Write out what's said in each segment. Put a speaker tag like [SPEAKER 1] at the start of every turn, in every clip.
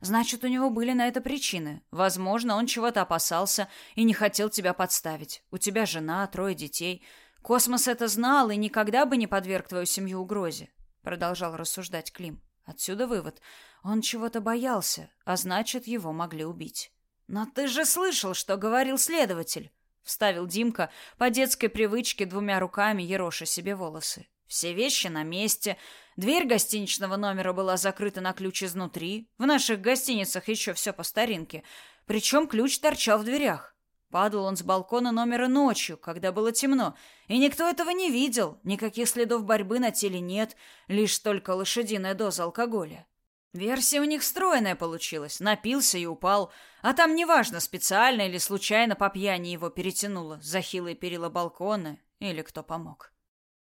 [SPEAKER 1] Значит, у него были на это причины. Возможно, он чего-то опасался и не хотел тебя подставить. У тебя жена, трое детей. Космос это знал и никогда бы не подверг твою семью угрозе, продолжал рассуждать Клим. Отсюда вывод. Он чего-то боялся, а значит, его могли убить. Но ты же слышал, что говорил следователь, вставил Димка по детской привычке двумя руками ероша себе волосы. Все вещи на месте. Дверь гостиничного номера была закрыта на ключ изнутри. В наших гостиницах еще все по старинке. Причем ключ торчал в дверях. Падал он с балкона номера ночью, когда было темно, и никто этого не видел. Никаких следов борьбы на теле нет, лишь только лошадиная доза алкоголя. Версия у них стройная получилась. Напился и упал. А там неважно, специально или случайно по пьяни его перетянуло за хилые перила балкона или кто помог.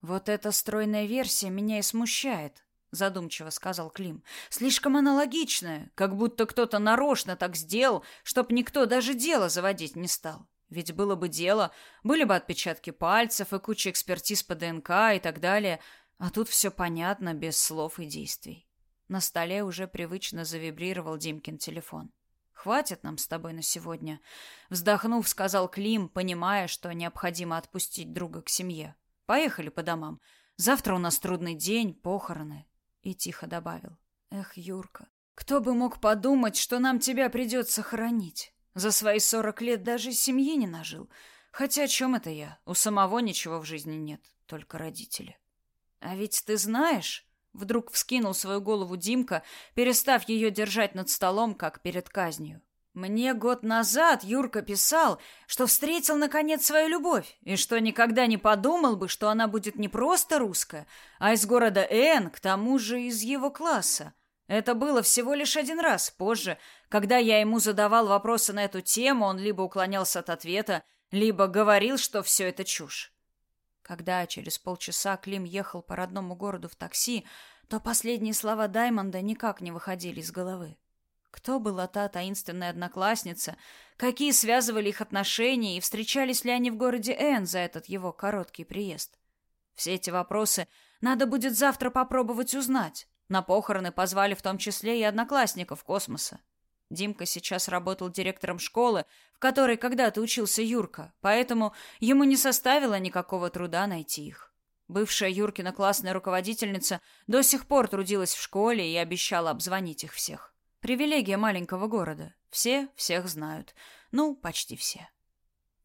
[SPEAKER 1] Вот эта стройная версия меня и смущает, задумчиво сказал Клим. Слишком аналогичная, как будто кто-то нарочно так сделал, чтоб никто даже дело заводить не стал. Ведь было бы дело, были бы отпечатки пальцев и куча экспертиз по ДНК и так далее, а тут все понятно без слов и действий. На столе уже привычно завибрировал Димкин телефон. Хватит нам с тобой на сегодня, вздохнув, сказал Клим, понимая, что необходимо отпустить друга к семье. Поехали по домам. Завтра у нас трудный день, похороны. И тихо добавил. Эх, Юрка, кто бы мог подумать, что нам тебя придется хоронить. За свои сорок лет даже семьи не нажил. Хотя о чем это я? У самого ничего в жизни нет, только родители. А ведь ты знаешь... Вдруг вскинул свою голову Димка, перестав ее держать над столом, как перед казнью. Мне год назад Юрка писал, что встретил наконец свою любовь, и что никогда не подумал бы, что она будет не просто русская, а из города Н, к тому же из его класса. Это было всего лишь один раз. Позже, когда я ему задавал вопросы на эту тему, он либо уклонялся от ответа, либо говорил, что все это чушь. Когда через полчаса Клим ехал по родному городу в такси, то последние слова Даймонда никак не выходили из головы. Кто была та таинственная одноклассница? Какие связывали их отношения и встречались ли они в городе Н за этот его короткий приезд? Все эти вопросы надо будет завтра попробовать узнать. На похороны позвали в том числе и одноклассников космоса. Димка сейчас работал директором школы, в которой когда-то учился Юрка, поэтому ему не составило никакого труда найти их. Бывшая Юркина классная руководительница до сих пор трудилась в школе и обещала обзвонить их всех. Привилегия маленького города. Все всех знают. Ну, почти все.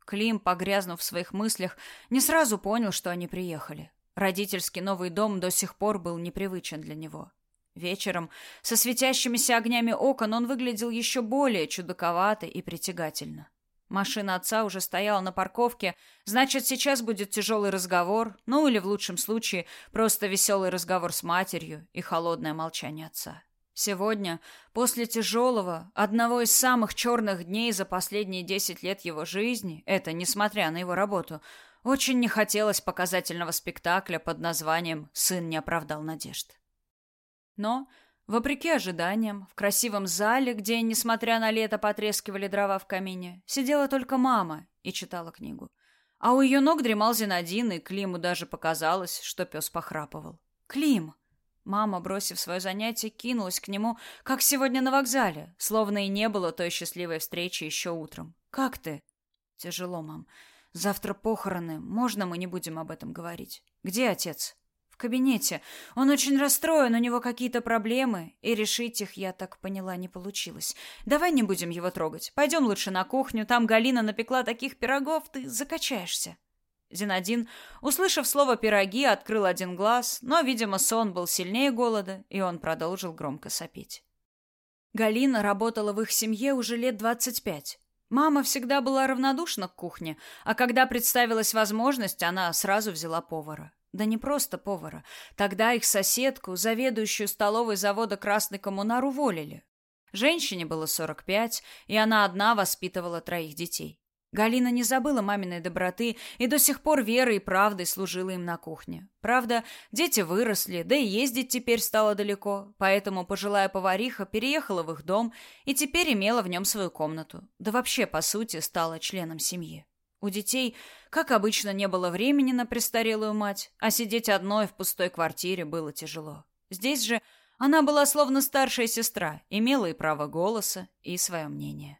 [SPEAKER 1] Клим, погрязнув в своих мыслях, не сразу понял, что они приехали. Родительский новый дом до сих пор был непривычен для него. Вечером, со светящимися огнями окон, он выглядел еще более чудаковато и притягательно. Машина отца уже стояла на парковке, значит, сейчас будет тяжелый разговор, ну или в лучшем случае просто веселый разговор с матерью и холодное молчание отца. Сегодня, после тяжелого, одного из самых черных дней за последние десять лет его жизни, это несмотря на его работу, очень не хотелось показательного спектакля под названием «Сын не оправдал надежд». Но, вопреки ожиданиям, в красивом зале, где, несмотря на лето, потрескивали дрова в камине, сидела только мама и читала книгу. А у ее ног дремал Зинадин, и Климу даже показалось, что пес похрапывал. «Клим!» Мама, бросив свое занятие, кинулась к нему, как сегодня на вокзале, словно и не было той счастливой встречи еще утром. «Как ты?» «Тяжело, мам. Завтра похороны. Можно мы не будем об этом говорить? Где отец?» «В кабинете. Он очень расстроен, у него какие-то проблемы, и решить их, я так поняла, не получилось. Давай не будем его трогать. Пойдем лучше на кухню, там Галина напекла таких пирогов, ты закачаешься». Зинадин, услышав слово «пироги», открыл один глаз, но, видимо, сон был сильнее голода, и он продолжил громко сопеть. Галина работала в их семье уже лет двадцать пять. Мама всегда была равнодушна к кухне, а когда представилась возможность, она сразу взяла повара. Да не просто повара. Тогда их соседку, заведующую столовой завода «Красный коммунар», уволили. Женщине было сорок пять, и она одна воспитывала троих детей. Галина не забыла маминой доброты и до сих пор верой и правдой служила им на кухне. Правда, дети выросли, да и ездить теперь стало далеко, поэтому пожилая повариха переехала в их дом и теперь имела в нем свою комнату. Да вообще, по сути, стала членом семьи. У детей, как обычно, не было времени на престарелую мать, а сидеть одной в пустой квартире было тяжело. Здесь же Она была словно старшая сестра, имела и право голоса, и свое мнение.